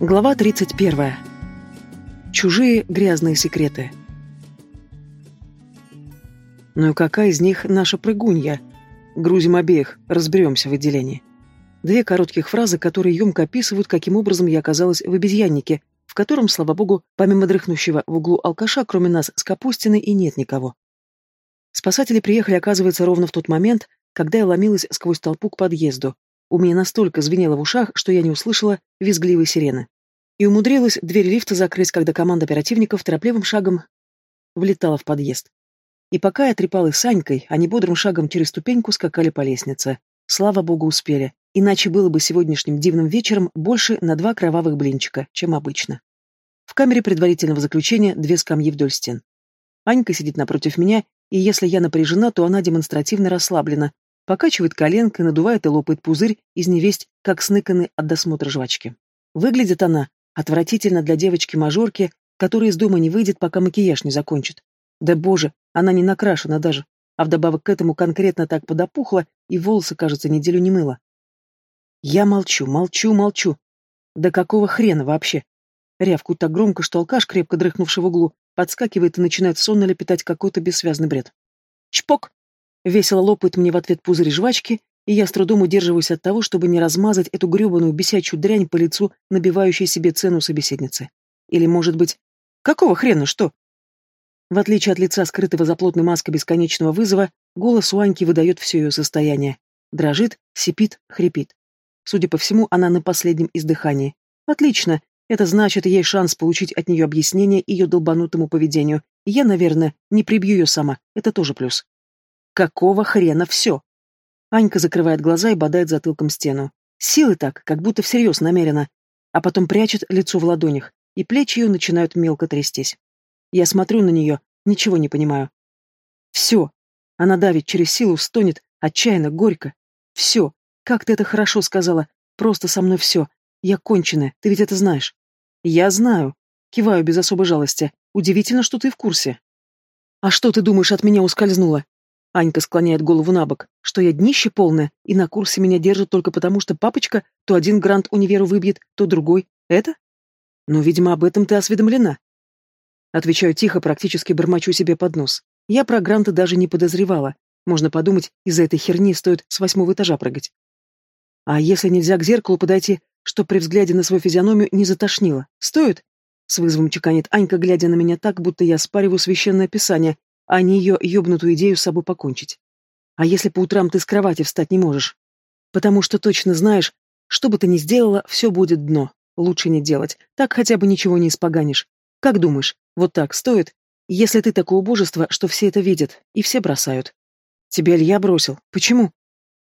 Глава 31. Чужие грязные секреты. Ну и какая из них наша прыгунья? Грузим обеих, разберемся в отделении. Две коротких фразы, которые емко описывают, каким образом я оказалась в обезьяннике, в котором, слава богу, помимо дрыхнущего в углу алкаша, кроме нас с Капустиной и нет никого. Спасатели приехали, оказывается, ровно в тот момент, когда я ломилась сквозь толпу к подъезду, у меня настолько звенело в ушах, что я не услышала визгливой сирены. И умудрилась дверь лифта закрыть, когда команда оперативников торопливым шагом влетала в подъезд. И пока я трепалась с Анькой, они бодрым шагом через ступеньку скакали по лестнице. Слава богу, успели. Иначе было бы сегодняшним дивным вечером больше на два кровавых блинчика, чем обычно. В камере предварительного заключения две скамьи вдоль стен. Анька сидит напротив меня, и если я напряжена, то она демонстративно расслаблена, Покачивает коленкой, надувает и лопает пузырь из невесть, как сныканы от досмотра жвачки. Выглядит она отвратительно для девочки-мажорки, которая из дома не выйдет, пока макияж не закончит. Да боже, она не накрашена даже, а вдобавок к этому конкретно так подопухла, и волосы, кажется, неделю не мыла. Я молчу, молчу, молчу. Да какого хрена вообще? Рявкую так громко, что алкаш, крепко дрыхнувший в углу, подскакивает и начинает сонно лепетать какой-то бессвязный бред. Чпок! Весело лопает мне в ответ пузырь жвачки, и я с трудом удерживаюсь от того, чтобы не размазать эту гребаную бесячую дрянь по лицу, набивающей себе цену собеседницы. Или, может быть... Какого хрена, что? В отличие от лица, скрытого за плотной маской бесконечного вызова, голос у Аньки выдает все ее состояние. Дрожит, сипит, хрипит. Судя по всему, она на последнем издыхании. Отлично. Это значит, ей шанс получить от нее объяснение ее долбанутому поведению. Я, наверное, не прибью ее сама. Это тоже плюс. Какого хрена все? Анька закрывает глаза и бодает затылком стену. Силы так, как будто всерьез намерена. А потом прячет лицо в ладонях, и плечи ее начинают мелко трястись. Я смотрю на нее, ничего не понимаю. Все. Она давит через силу, стонет, отчаянно, горько. Все. Как ты это хорошо сказала. Просто со мной все. Я конченая, ты ведь это знаешь. Я знаю. Киваю без особой жалости. Удивительно, что ты в курсе. А что ты думаешь, от меня ускользнуло? Анька склоняет голову на бок, что я днище полное, и на курсе меня держат только потому, что папочка то один грант универу выбьет, то другой. Это? Ну, видимо, об этом ты осведомлена. Отвечаю тихо, практически бормочу себе под нос. Я про гранты даже не подозревала. Можно подумать, из-за этой херни стоит с восьмого этажа прыгать. А если нельзя к зеркалу подойти, чтоб при взгляде на свою физиономию не затошнило? Стоит? С вызовом чеканит Анька, глядя на меня так, будто я спариваю священное писание, а не ее ёбнутую идею с собой покончить. А если по утрам ты с кровати встать не можешь? Потому что точно знаешь, что бы ты ни сделала, все будет дно. Лучше не делать, так хотя бы ничего не испоганишь. Как думаешь, вот так стоит? Если ты такое убожество, что все это видят, и все бросают. Тебя Илья бросил. Почему?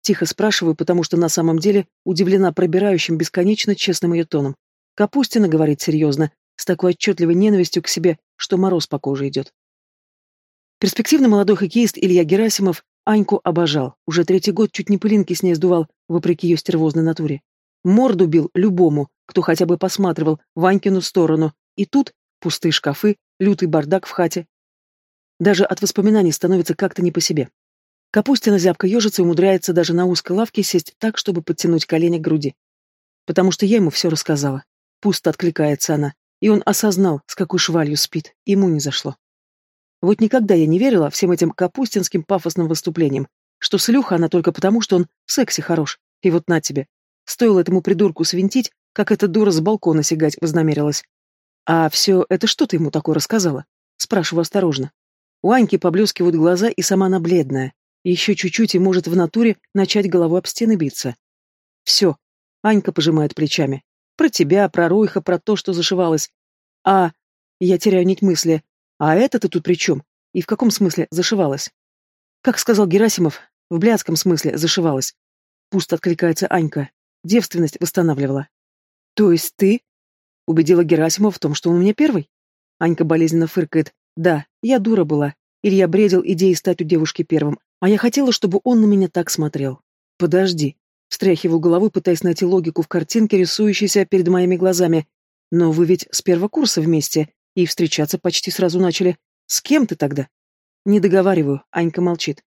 Тихо спрашиваю, потому что на самом деле удивлена пробирающим бесконечно честным ее тоном. Капустина говорит серьезно, с такой отчетливой ненавистью к себе, что мороз по коже идет. Перспективный молодой хоккеист Илья Герасимов Аньку обожал. Уже третий год чуть не пылинки с ней сдувал, вопреки ее стервозной натуре. Морду бил любому, кто хотя бы посматривал в Анькину сторону. И тут пустые шкафы, лютый бардак в хате. Даже от воспоминаний становится как-то не по себе. Капустина зябко ежится и умудряется даже на узкой лавке сесть так, чтобы подтянуть колени к груди. Потому что я ему все рассказала. Пусто откликается она. И он осознал, с какой швалью спит. Ему не зашло. Вот никогда я не верила всем этим капустинским пафосным выступлениям, что слюха она только потому, что он в сексе хорош. И вот на тебе. Стоило этому придурку свинтить, как эта дура с балкона сигать вознамерилась. А все это что ты ему такое рассказала? Спрашиваю осторожно. У Аньки поблескивают глаза, и сама она бледная. Еще чуть-чуть и может в натуре начать головой об стены биться. Все. Анька пожимает плечами. Про тебя, про Ройха, про то, что зашивалась. А... Я теряю нить мысли. А это-то тут при чем? И в каком смысле зашивалась? Как сказал Герасимов, в блядском смысле зашивалась. Пусто откликается Анька. Девственность восстанавливала. То есть ты? Убедила Герасимова в том, что он у меня первый? Анька болезненно фыркает. Да, я дура была. Илья бредил идеей стать у девушки первым, а я хотела, чтобы он на меня так смотрел. Подожди. Встряхиваю головой, пытаясь найти логику в картинке, рисующейся перед моими глазами. Но вы ведь с первого курса вместе, и встречаться почти сразу начали. С кем ты тогда? Не договариваю, Анька молчит.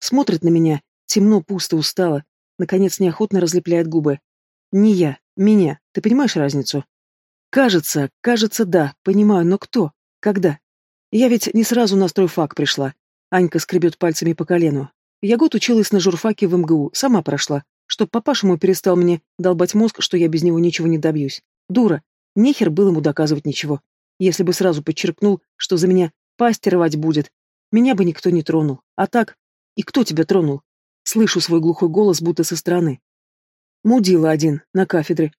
Смотрит на меня, темно, пусто, устало. Наконец неохотно разлепляет губы. Не я, меня. Ты понимаешь разницу? Кажется, кажется, да, понимаю, но кто? Когда? Я ведь не сразу на стройфак пришла. Анька скребет пальцами по колену. Я год училась на журфаке в МГУ, сама прошла. Чтоб папаша мой перестал мне долбать мозг, что я без него ничего не добьюсь. Дура. Нехер было ему доказывать ничего. Если бы сразу подчеркнул, что за меня пасть рвать будет, меня бы никто не тронул. А так... И кто тебя тронул? Слышу свой глухой голос, будто со стороны. Мудила один, на кафедре.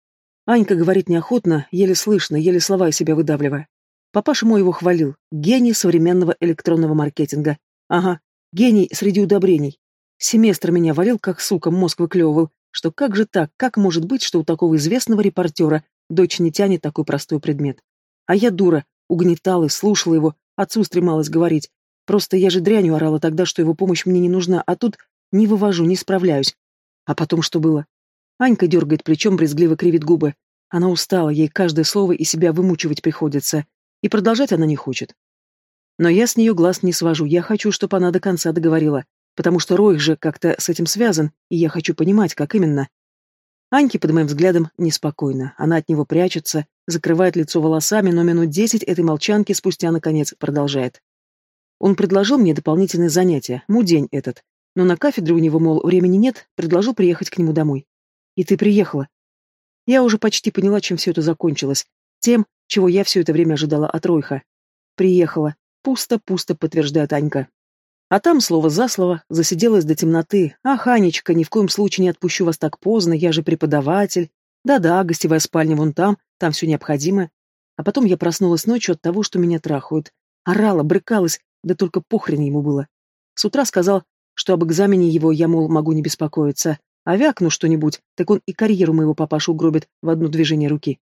Анька говорит неохотно, еле слышно, еле слова из себя выдавливая. Папаша мой его хвалил. Гений современного электронного маркетинга. Ага, гений среди удобрений. Семестр меня валил, как сука, мозг выклевывал, что как же так, как может быть, что у такого известного репортера дочь не тянет такой простой предмет. А я дура, угнетала и слушала его, отцу стремалась говорить. Просто я же дрянью орала тогда, что его помощь мне не нужна, а тут не вывожу, не справляюсь. А потом что было? Анька дергает плечом, брезгливо кривит губы. Она устала, ей каждое слово и себя вымучивать приходится. И продолжать она не хочет. Но я с нее глаз не свожу, я хочу, чтобы она до конца договорила, потому что Рой же как-то с этим связан, и я хочу понимать, как именно. Аньке, под моим взглядом, неспокойно. Она от него прячется, закрывает лицо волосами, но минут десять этой молчанки спустя, наконец, продолжает. Он предложил мне дополнительное занятие, мудень этот. Но на кафедре у него, мол, времени нет, предложил приехать к нему домой. И ты приехала. Я уже почти поняла, чем все это закончилось. Тем, чего я все это время ожидала от Ройха. Приехала. Пусто-пусто, подтверждает Анька. А там, слово за слово, засиделась до темноты. «Ах, Анечка, ни в коем случае не отпущу вас так поздно, я же преподаватель. Да-да, гостевая спальня вон там, там все необходимое». А потом я проснулась ночью от того, что меня трахают. Орала, брыкалась, да только похрен ему было. С утра сказал, что об экзамене его я, мол, могу не беспокоиться. А вякну что-нибудь, так он и карьеру моего папашу угробит в одно движение руки.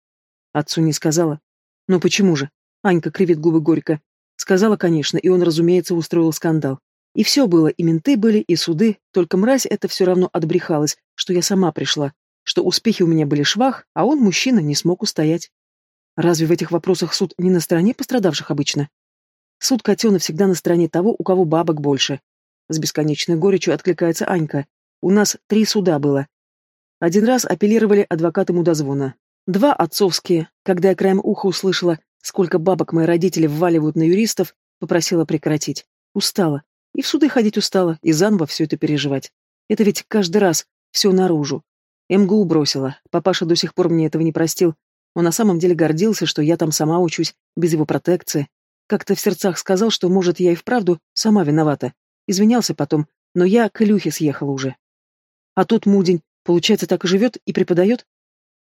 Отцу не сказала. Ну почему же? Анька кривит губы горько. Сказала, конечно, и он, разумеется, устроил скандал. И все было, и менты были, и суды, только мразь это все равно отбрехалась, что я сама пришла, что успехи у меня были швах, а он, мужчина, не смог устоять. Разве в этих вопросах суд не на стороне пострадавших обычно? Суд котена всегда на стороне того, у кого бабок больше. С бесконечной горечью откликается Анька. У нас три суда было. Один раз апеллировали адвокаты мудозвона. Два отцовские. Когда я краем уха услышала, сколько бабок мои родители вваливают на юристов, попросила прекратить. Устала. И в суды ходить устала, и заново все это переживать. Это ведь каждый раз все наружу. МГУ бросила. Папаша до сих пор мне этого не простил. Он на самом деле гордился, что я там сама учусь, без его протекции. Как-то в сердцах сказал, что, может, я и вправду сама виновата. Извинялся потом, но я к Илюхе съехала уже. А тут Мудень, получается, так и живет и преподает?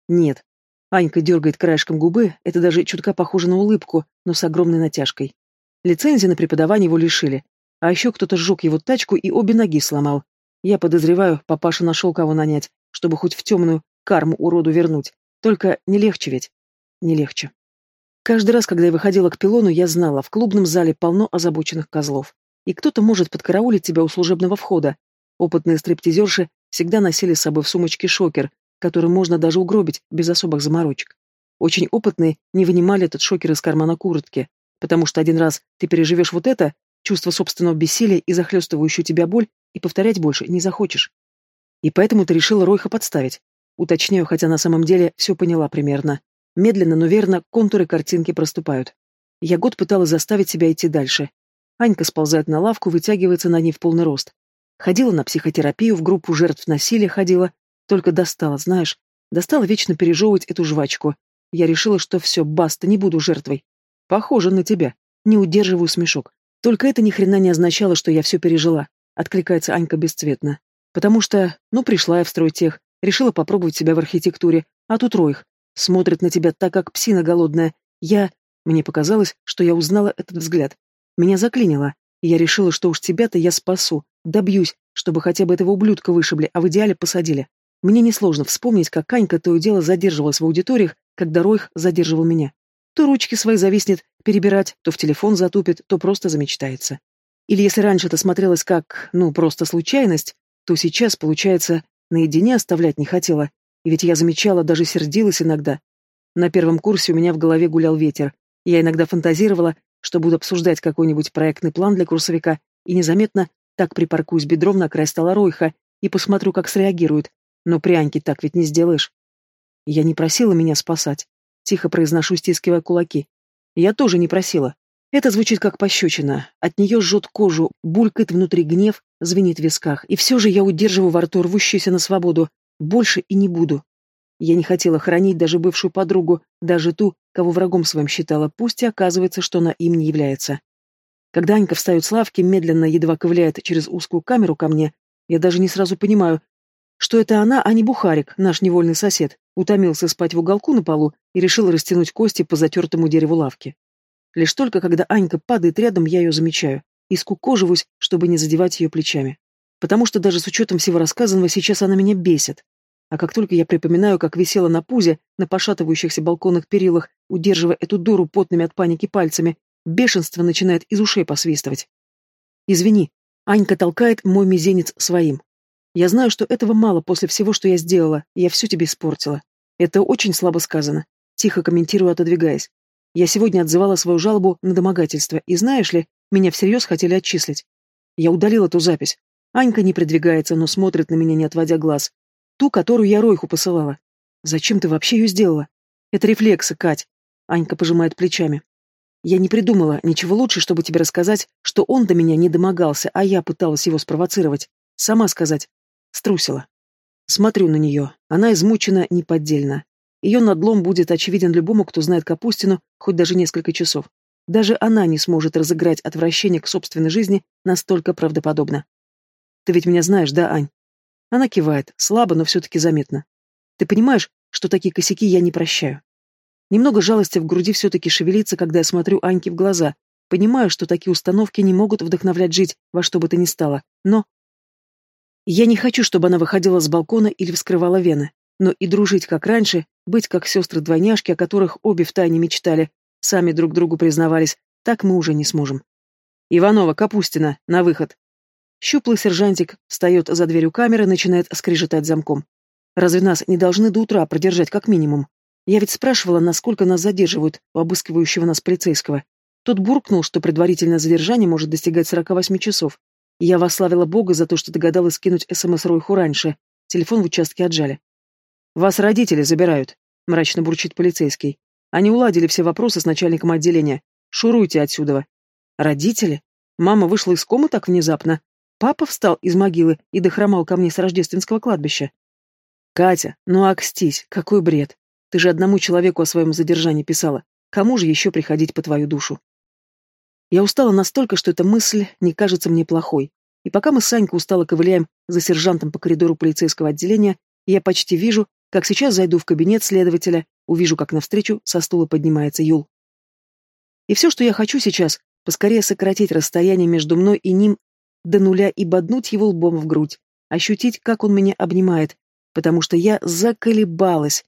Нет. Анька дергает краешком губы, это даже чутка похоже на улыбку, но с огромной натяжкой. Лицензии на преподавание его лишили. А еще кто-то сжег его тачку и обе ноги сломал. Я подозреваю, папаша нашел кого нанять, чтобы хоть в темную карму уроду вернуть. Только не легче ведь. Не легче. Каждый раз, когда я выходила к пилону, я знала, в клубном зале полно озабоченных козлов. И кто-то может подкараулить тебя у служебного входа. Опытные стриптизерши всегда носили с собой в сумочке шокер, который можно даже угробить без особых заморочек. Очень опытные не вынимали этот шокер из кармана куртки, потому что один раз ты переживешь вот это, чувство собственного бессилия и захлестывающую тебя боль, и повторять больше не захочешь. И поэтому ты решила Ройха подставить. Уточняю, хотя на самом деле все поняла примерно. Медленно, но верно, контуры картинки проступают. Я год пыталась заставить себя идти дальше. Анька сползает на лавку, вытягивается на ней в полный рост. Ходила на психотерапию, в группу жертв насилия ходила. Только достала, знаешь, достала вечно пережевывать эту жвачку. Я решила, что все, баста, не буду жертвой. Похоже на тебя. Не удерживаю смешок. Только это ни хрена не означало, что я все пережила. Откликается Анька бесцветно. Потому что, ну, пришла я в стройтех, решила попробовать себя в архитектуре, а тут Ройх. Смотрит на тебя так, как псина голодная. Я... Мне показалось, что я узнала этот взгляд. Меня заклинило. Я решила, что уж тебя-то я спасу, Добьюсь, чтобы хотя бы этого ублюдка вышибли, а в идеале посадили. Мне несложно вспомнить, как Канька то и дело задерживалась в аудиториях, когда Ройх задерживал меня. То ручки свои зависнет перебирать, то в телефон затупит, то просто замечтается. Или если раньше это смотрелось как, ну, просто случайность, то сейчас, получается, наедине оставлять не хотела. И ведь я замечала, даже сердилась иногда. На первом курсе у меня в голове гулял ветер. Я иногда фантазировала, что буду обсуждать какой-нибудь проектный план для курсовика, и незаметно так припаркуюсь бедром на край стола Ройха и посмотрю, как среагирует. Но пряньки так ведь не сделаешь. Я не просила меня спасать. тихо произношу, стискивая кулаки. Я тоже не просила. Это звучит как пощечина. От нее жжет кожу, булькает внутри гнев, звенит в висках. И все же я удерживаю во рту рвущуюся на свободу. Больше и не буду. Я не хотела хранить даже бывшую подругу, даже ту, кого врагом своим считала, пусть и оказывается, что она им не является. Когда Анька встает с лавки, медленно, едва ковыляет через узкую камеру ко мне, я даже не сразу понимаю, что это она, а не Бухарик, наш невольный сосед, утомился спать в уголку на полу и решил растянуть кости по затертому дереву лавки. Лишь только когда Анька падает рядом, я ее замечаю и скукоживаюсь, чтобы не задевать ее плечами. Потому что даже с учетом всего рассказанного сейчас она меня бесит. А как только я припоминаю, как висела на пузе, на пошатывающихся балконных перилах, удерживая эту дуру потными от паники пальцами, бешенство начинает из ушей посвистывать. «Извини», — Анька толкает мой мизинец своим. «Я знаю, что этого мало после всего, что я сделала, я все тебе испортила. Это очень слабо сказано», — тихо комментирую, отодвигаясь. Я сегодня отзывала свою жалобу на домогательство, и знаешь ли, меня всерьез хотели отчислить. Я удалил эту запись. Анька не придвигается, но смотрит на меня, не отводя глаз. Ту, которую я Ройху посылала. Зачем ты вообще ее сделала? Это рефлексы, Кать. Анька пожимает плечами. Я не придумала ничего лучше, чтобы тебе рассказать, что он до меня не домогался, а я пыталась его спровоцировать. Сама сказать. Струсила. Смотрю на нее. Она измучена неподдельно. Ее надлом будет очевиден любому, кто знает Капустину хоть даже несколько часов. Даже она не сможет разыграть отвращение к собственной жизни настолько правдоподобно. Ты ведь меня знаешь, да, Ань? Она кивает, слабо, но все-таки заметно. Ты понимаешь, что такие косяки я не прощаю? Немного жалости в груди все-таки шевелится, когда я смотрю Аньке в глаза. Понимаю, что такие установки не могут вдохновлять жить во что бы то ни стало. Но... Я не хочу, чтобы она выходила с балкона или вскрывала вены но и дружить как раньше, быть как сестры-двойняшки, о которых обе втайне мечтали, сами друг другу признавались, так мы уже не сможем. Иванова, Капустина, на выход. Щуплый сержантик встает за дверью камеры, начинает скрежетать замком. Разве нас не должны до утра продержать как минимум? Я ведь спрашивала, насколько нас задерживают у обыскивающего нас полицейского. Тот буркнул, что предварительное задержание может достигать 48 часов. Я восславила Бога за то, что догадалась скинуть СМС Ройху раньше. Телефон в участке отжали. «Вас родители забирают», — мрачно бурчит полицейский. «Они уладили все вопросы с начальником отделения. Шуруйте отсюда». «Родители?» Мама вышла из комы так внезапно. Папа встал из могилы и дохромал ко мне с рождественского кладбища. «Катя, ну акстись, какой бред. Ты же одному человеку о своем задержании писала. Кому же еще приходить по твою душу?» Я устала настолько, что эта мысль не кажется мне плохой. И пока мы с Санькой устало ковыляем за сержантом по коридору полицейского отделения, я почти вижу, как сейчас зайду в кабинет следователя, увижу, как навстречу со стула поднимается Юл. И все, что я хочу сейчас, поскорее сократить расстояние между мной и ним до нуля и боднуть его лбом в грудь, ощутить, как он меня обнимает, потому что я заколебалась.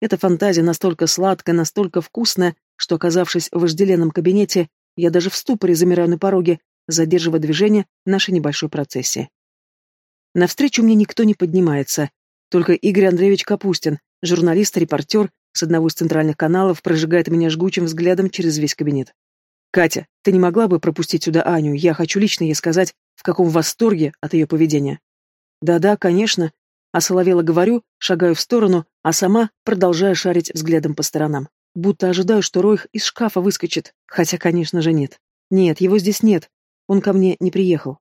Эта фантазия настолько сладкая, настолько вкусная, что, оказавшись в вожделенном кабинете, я даже в ступоре замираю на пороге, задерживая движение нашей небольшой процессии. Навстречу мне никто не поднимается, только Игорь Андреевич Капустин, журналист-репортер с одного из центральных каналов, прожигает меня жгучим взглядом через весь кабинет. «Катя, ты не могла бы пропустить сюда Аню? Я хочу лично ей сказать, в каком восторге от ее поведения». «Да-да, конечно», — осоловела говорю, шагаю в сторону, а сама продолжаю шарить взглядом по сторонам. Будто ожидаю, что Ройх из шкафа выскочит, хотя, конечно же, нет. Нет, его здесь нет. Он ко мне не приехал.